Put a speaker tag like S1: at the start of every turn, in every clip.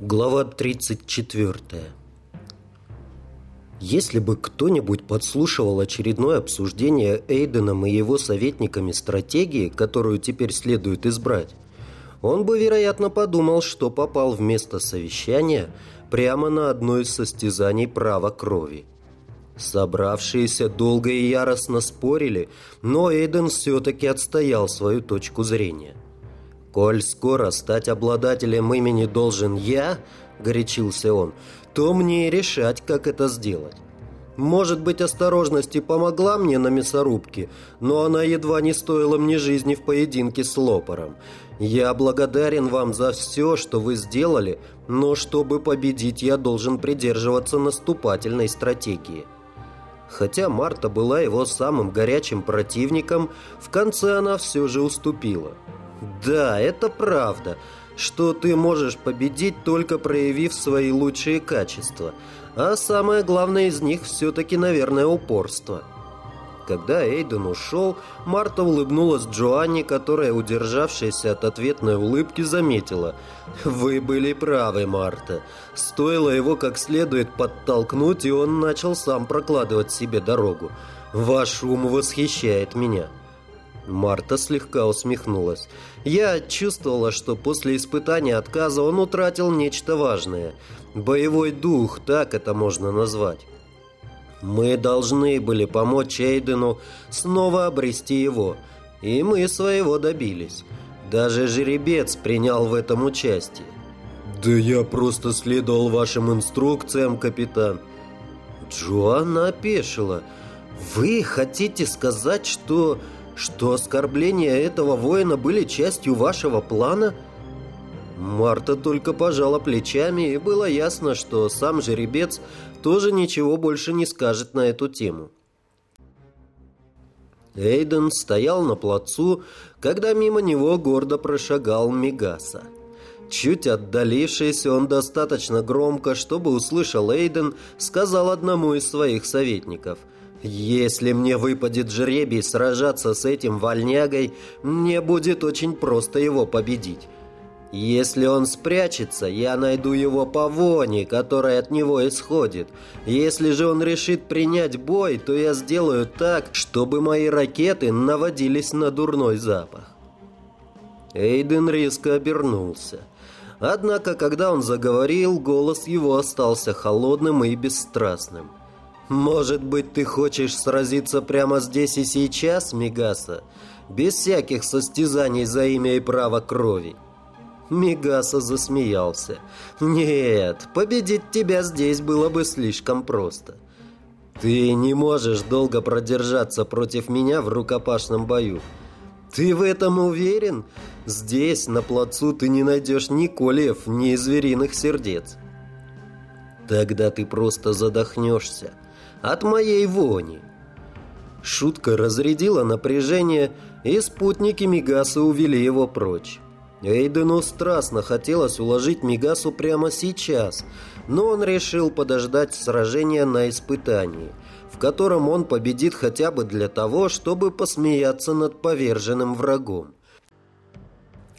S1: Глава 34 Если бы кто-нибудь подслушивал очередное обсуждение Эйденом и его советниками стратегии, которую теперь следует избрать, он бы, вероятно, подумал, что попал в место совещания прямо на одно из состязаний права крови. Собравшиеся долго и яростно спорили, но Эйден все-таки отстоял свою точку зрения – «Коль скоро стать обладателем имени должен я», — горячился он, — «то мне решать, как это сделать. Может быть, осторожность и помогла мне на мясорубке, но она едва не стоила мне жизни в поединке с лопором. Я благодарен вам за все, что вы сделали, но чтобы победить, я должен придерживаться наступательной стратегии». Хотя Марта была его самым горячим противником, в конце она все же уступила – да, это правда, что ты можешь победить, только проявив свои лучшие качества. А самое главное из них все-таки, наверное, упорство. Когда Эйден ушел, Марта улыбнулась Джоанне, которая, удержавшаяся от ответной улыбки, заметила. «Вы были правы, Марта. Стоило его как следует подтолкнуть, и он начал сам прокладывать себе дорогу. Ваш ум восхищает меня». Марта слегка усмехнулась. Я чувствовала, что после испытания отказа он утратил нечто важное. Боевой дух, так это можно назвать. Мы должны были помочь Эйдену снова обрести его. И мы своего добились. Даже жеребец принял в этом участие. «Да я просто следовал вашим инструкциям, капитан». Джоанна опешила. «Вы хотите сказать, что...» что оскорбления этого воина были частью вашего плана?» Марта только пожала плечами, и было ясно, что сам жеребец тоже ничего больше не скажет на эту тему. Эйден стоял на плацу, когда мимо него гордо прошагал Мегаса. Чуть отдалившись, он достаточно громко, чтобы услышал Эйден, сказал одному из своих советников – если мне выпадет жребий сражаться с этим вольнягой, мне будет очень просто его победить. Если он спрячется, я найду его по воне, которая от него исходит. Если же он решит принять бой, то я сделаю так, чтобы мои ракеты наводились на дурной запах. Эйден резко обернулся. Однако, когда он заговорил, голос его остался холодным и бесстрастным. «Может быть, ты хочешь сразиться прямо здесь и сейчас, Мегаса, без всяких состязаний за имя и право крови?» Мегаса засмеялся. «Нет, победить тебя здесь было бы слишком просто. Ты не можешь долго продержаться против меня в рукопашном бою. Ты в этом уверен? Здесь, на плацу, ты не найдешь ни колев, ни звериных сердец. Тогда ты просто задохнешься» от моей вони. Шутка разрядила напряжение, и спутники Мигаса увели его прочь. Эйдену страстно хотелось уложить Мигасу прямо сейчас, но он решил подождать сражения на испытании, в котором он победит хотя бы для того, чтобы посмеяться над поверженным врагом.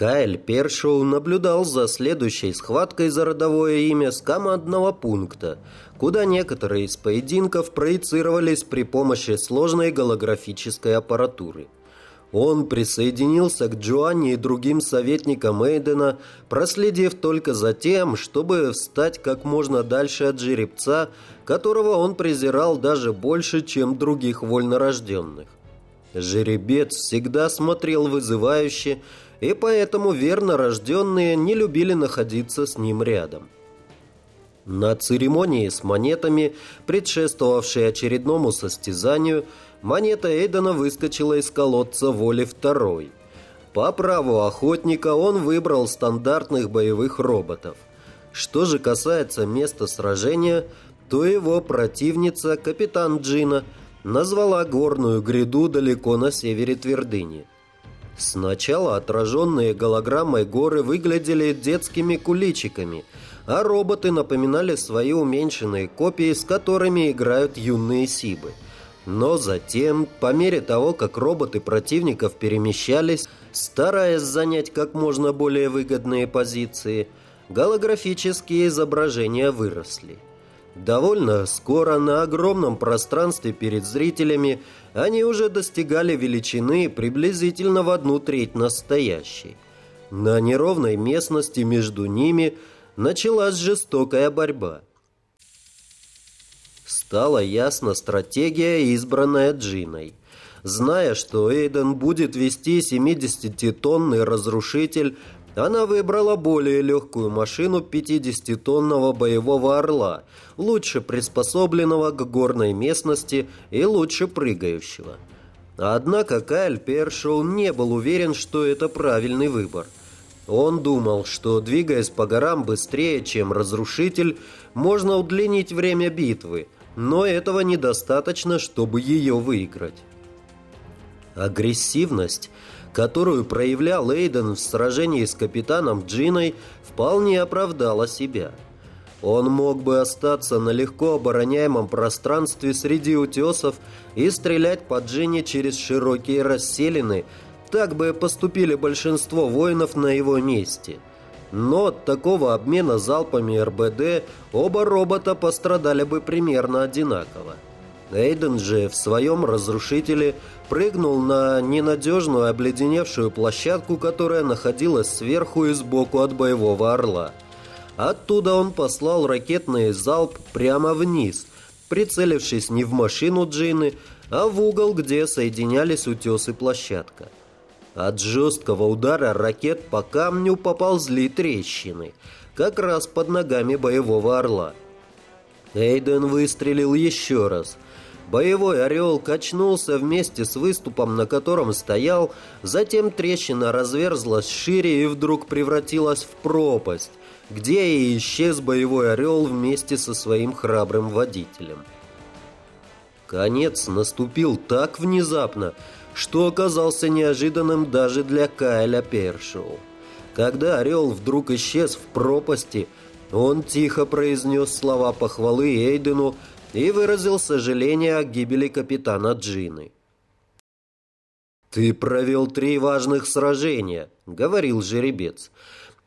S1: Кайл Першоу наблюдал за следующей схваткой за родовое имя с командного пункта, куда некоторые из поединков проецировались при помощи сложной голографической аппаратуры. Он присоединился к Джоанне и другим советникам Эйдена, проследив только за тем, чтобы встать как можно дальше от жеребца, которого он презирал даже больше, чем других вольнорожденных. Жеребец всегда смотрел вызывающе, и поэтому верно рожденные не любили находиться с ним рядом. На церемонии с монетами, предшествовавшей очередному состязанию, монета Эйдена выскочила из колодца воли второй. По праву охотника он выбрал стандартных боевых роботов. Что же касается места сражения, то его противница, капитан Джина, назвала горную гряду далеко на севере твердыни. Сначала отраженные голограммой горы выглядели детскими куличиками, а роботы напоминали свои уменьшенные копии, с которыми играют юные сибы. Но затем, по мере того, как роботы противников перемещались, стараясь занять как можно более выгодные позиции, голографические изображения выросли. Довольно скоро на огромном пространстве перед зрителями они уже достигали величины приблизительно в одну треть настоящей. На неровной местности между ними началась жестокая борьба. Стала ясна стратегия, избранная Джиной. Зная, что Эйден будет вести 70-тонный разрушитель, она выбрала более легкую машину 50-тонного боевого орла, лучше приспособленного к горной местности и лучше прыгающего. Однако Кайл Першоу не был уверен, что это правильный выбор. Он думал, что, двигаясь по горам быстрее, чем разрушитель, можно удлинить время битвы, но этого недостаточно, чтобы ее выиграть. Агрессивность, которую проявлял Эйден в сражении с капитаном Джиной, вполне оправдала себя. Он мог бы остаться на легко обороняемом пространстве среди утесов и стрелять по Джине через широкие расселины, так бы поступили большинство воинов на его месте. Но от такого обмена залпами РБД оба робота пострадали бы примерно одинаково. Эйден же в своем разрушителе прыгнул на ненадежную обледеневшую площадку, которая находилась сверху и сбоку от боевого орла. Оттуда он послал ракетный залп прямо вниз, прицелившись не в машину Джины, а в угол, где соединялись утес и площадка. От жесткого удара ракет по камню поползли трещины, как раз под ногами боевого орла. Эйден выстрелил еще раз – Боевой орел качнулся вместе с выступом, на котором стоял, затем трещина разверзлась шире и вдруг превратилась в пропасть, где и исчез боевой орел вместе со своим храбрым водителем. Конец наступил так внезапно, что оказался неожиданным даже для Кайля Першоу. Когда орел вдруг исчез в пропасти, он тихо произнес слова похвалы Эйдену, и выразил сожаление о гибели капитана Джины. «Ты провел три важных сражения», — говорил жеребец.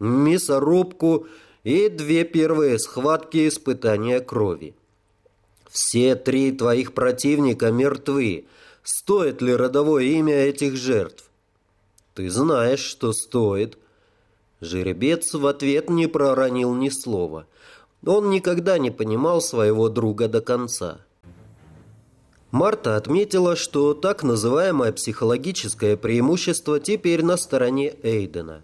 S1: «Мясорубку и две первые схватки испытания крови. Все три твоих противника мертвы. Стоит ли родовое имя этих жертв?» «Ты знаешь, что стоит». Жеребец в ответ не проронил ни слова — он никогда не понимал своего друга до конца. Марта отметила, что так называемое психологическое преимущество теперь на стороне Эйдена.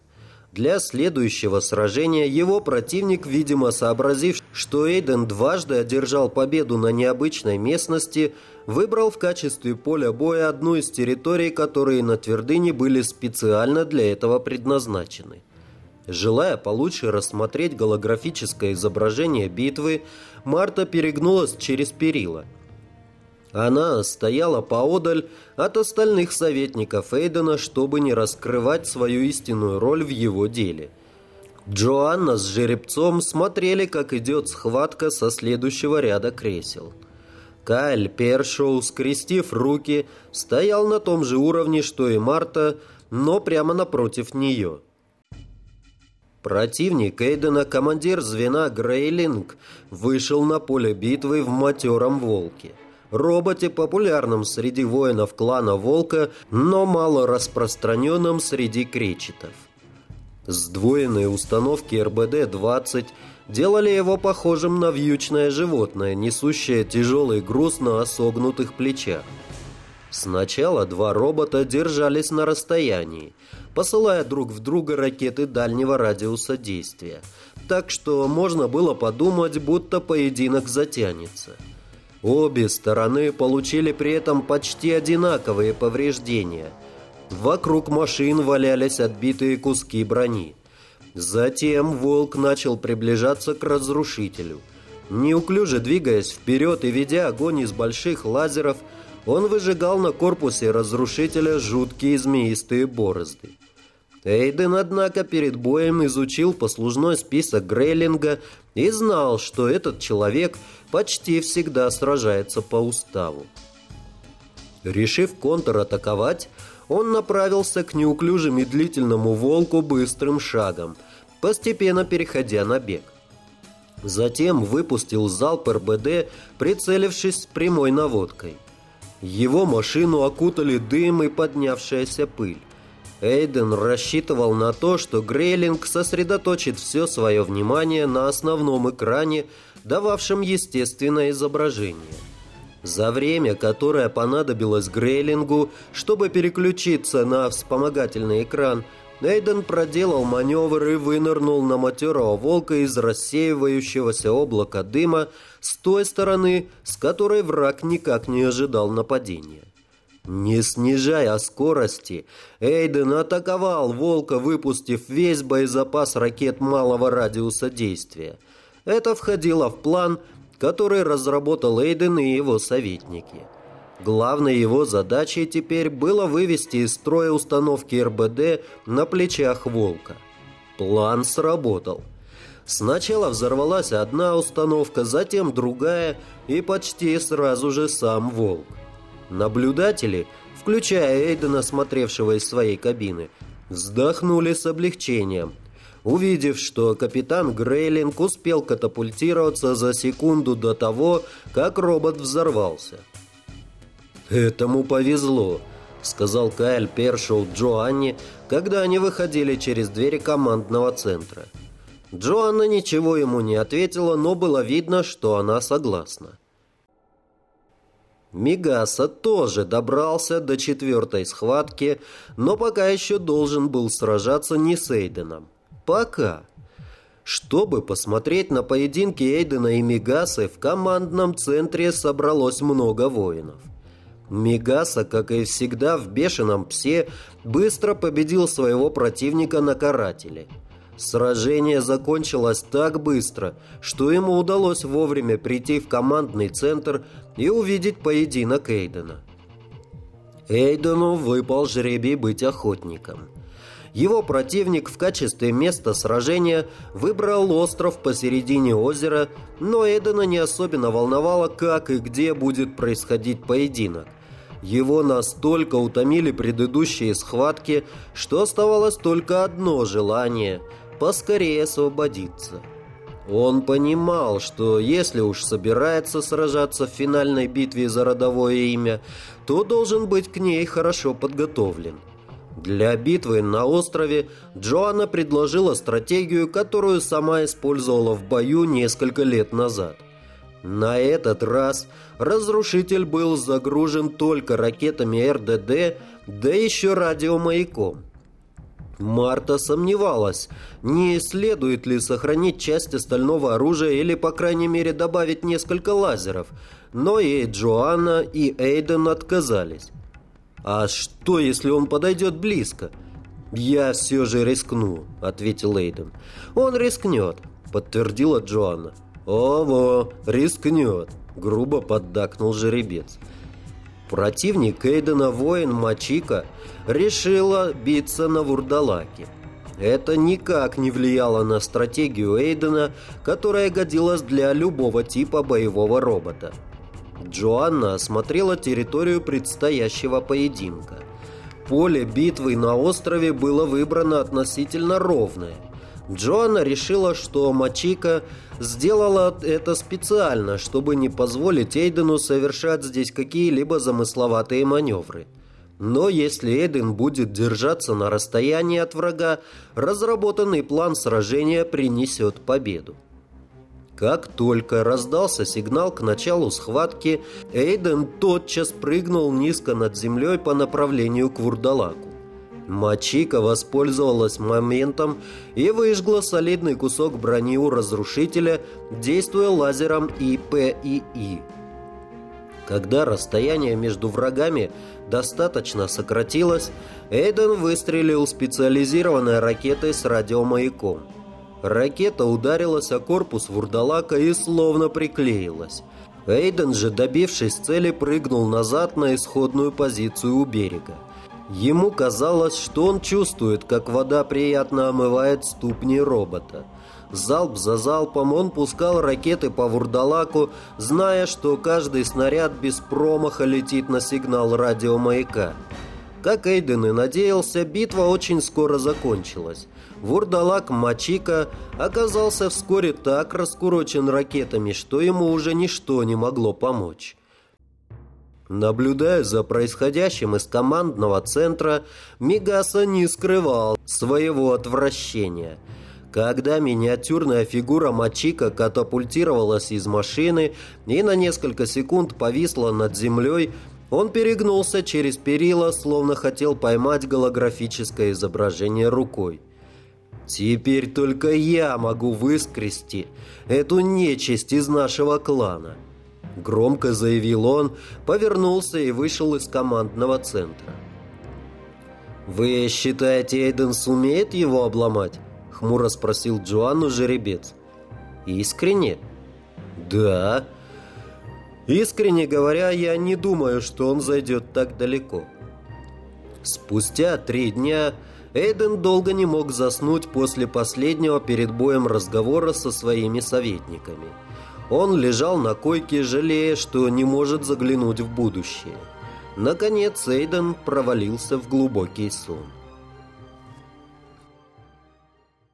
S1: Для следующего сражения его противник, видимо сообразив, что Эйден дважды одержал победу на необычной местности, выбрал в качестве поля боя одну из территорий, которые на твердыне были специально для этого предназначены. Желая получше рассмотреть голографическое изображение битвы, Марта перегнулась через перила. Она стояла поодаль от остальных советников Эйдена, чтобы не раскрывать свою истинную роль в его деле. Джоанна с жеребцом смотрели, как идет схватка со следующего ряда кресел. Кайль Першоу, скрестив руки, стоял на том же уровне, что и Марта, но прямо напротив нее – Противник Эйдена, командир звена Грейлинг, вышел на поле битвы в матером волке. Роботе, популярном среди воинов клана Волка, но мало распространенном среди кречетов. Сдвоенные установки РБД-20 делали его похожим на вьючное животное, несущее тяжелый груз на осогнутых плечах. Сначала два робота держались на расстоянии, посылая друг в друга ракеты дальнего радиуса действия, так что можно было подумать, будто поединок затянется. Обе стороны получили при этом почти одинаковые повреждения. Вокруг машин валялись отбитые куски брони. Затем волк начал приближаться к разрушителю. Неуклюже двигаясь вперед и ведя огонь из больших лазеров, он выжигал на корпусе разрушителя жуткие змеистые борозды. Эйден, однако, перед боем изучил послужной список Грейлинга и знал, что этот человек почти всегда сражается по уставу. Решив контратаковать, он направился к неуклюже медлительному волку быстрым шагом, постепенно переходя на бег. Затем выпустил залп РБД, прицелившись прямой наводкой. Его машину окутали дым и поднявшаяся пыль. Эйден рассчитывал на то, что Грейлинг сосредоточит все свое внимание на основном экране, дававшем естественное изображение. За время, которое понадобилось Грейлингу, чтобы переключиться на вспомогательный экран, Эйден проделал маневр и вынырнул на матерого волка из рассеивающегося облака дыма с той стороны, с которой враг никак не ожидал нападения. Не снижая скорости, Эйден атаковал волка, выпустив весь боезапас ракет малого радиуса действия. Это входило в план, который разработал Эйден и его советники. Главной его задачей теперь было вывести из строя установки РБД на плечах «Волка». План сработал. Сначала взорвалась одна установка, затем другая и почти сразу же сам «Волк». Наблюдатели, включая Эйдена, смотревшего из своей кабины, вздохнули с облегчением, увидев, что капитан Грейлинг успел катапультироваться за секунду до того, как робот взорвался. «Этому повезло», — сказал Кайл Першоу Джоанне, когда они выходили через двери командного центра. Джоанна ничего ему не ответила, но было видно, что она согласна. Мигаса тоже добрался до четвертой схватки, но пока еще должен был сражаться не с Эйденом. Пока. Чтобы посмотреть на поединки Эйдена и Мигасы, в командном центре собралось много воинов. Мигаса, как и всегда в бешеном псе, быстро победил своего противника на карателе. Сражение закончилось так быстро, что ему удалось вовремя прийти в командный центр и увидеть поединок Эйдена. Эйдену выпал жребий быть охотником. Его противник в качестве места сражения выбрал остров посередине озера, но Эйдена не особенно волновало, как и где будет происходить поединок. Его настолько утомили предыдущие схватки, что оставалось только одно желание – поскорее освободиться. Он понимал, что если уж собирается сражаться в финальной битве за родовое имя, то должен быть к ней хорошо подготовлен. Для битвы на острове Джоанна предложила стратегию, которую сама использовала в бою несколько лет назад. На этот раз разрушитель был загружен только ракетами РДД, да еще радиомаяком. Марта сомневалась, не следует ли сохранить часть остального оружия или, по крайней мере, добавить несколько лазеров, но и Джоанна, и Эйден отказались. «А что, если он подойдет близко?» «Я все же рискну», — ответил Эйден. «Он рискнет», — подтвердила Джоанна. «Ого, рискнет!» — грубо поддакнул жеребец. Противник Эйдена, воин Мачика, решила биться на вурдалаке. Это никак не влияло на стратегию Эйдена, которая годилась для любого типа боевого робота. Джоанна осмотрела территорию предстоящего поединка. Поле битвы на острове было выбрано относительно ровное. Джоанна решила, что Мачика сделала это специально, чтобы не позволить Эйдену совершать здесь какие-либо замысловатые маневры. Но если Эйден будет держаться на расстоянии от врага, разработанный план сражения принесет победу. Как только раздался сигнал к началу схватки, Эйден тотчас прыгнул низко над землей по направлению к Вурдалаку. Мачика воспользовалась моментом и выжгла солидный кусок брони у разрушителя, действуя лазером ИПИИ. Когда расстояние между врагами достаточно сократилось, Эйден выстрелил специализированной ракетой с радиомаяком. Ракета ударилась о корпус вурдалака и словно приклеилась. Эйден же, добившись цели, прыгнул назад на исходную позицию у берега. Ему казалось, что он чувствует, как вода приятно омывает ступни робота. Залп за залпом он пускал ракеты по вурдалаку, зная, что каждый снаряд без промаха летит на сигнал радиомаяка. Как Эйден и надеялся, битва очень скоро закончилась. Вурдалак Мачика оказался вскоре так раскурочен ракетами, что ему уже ничто не могло помочь. Наблюдая за происходящим из командного центра, Мигаса не скрывал своего отвращения. Когда миниатюрная фигура Мачика катапультировалась из машины и на несколько секунд повисла над землей, он перегнулся через перила, словно хотел поймать голографическое изображение рукой. «Теперь только я могу выскрести эту нечисть из нашего клана», Громко заявил он, повернулся и вышел из командного центра. «Вы считаете, Эйден сумеет его обломать?» Хмуро спросил Джоанну жеребец. «Искренне?» «Да». «Искренне говоря, я не думаю, что он зайдет так далеко». Спустя три дня Эйден долго не мог заснуть после последнего перед боем разговора со своими советниками – он лежал на койке, жалея, что не может заглянуть в будущее. Наконец Эйден провалился в глубокий сон.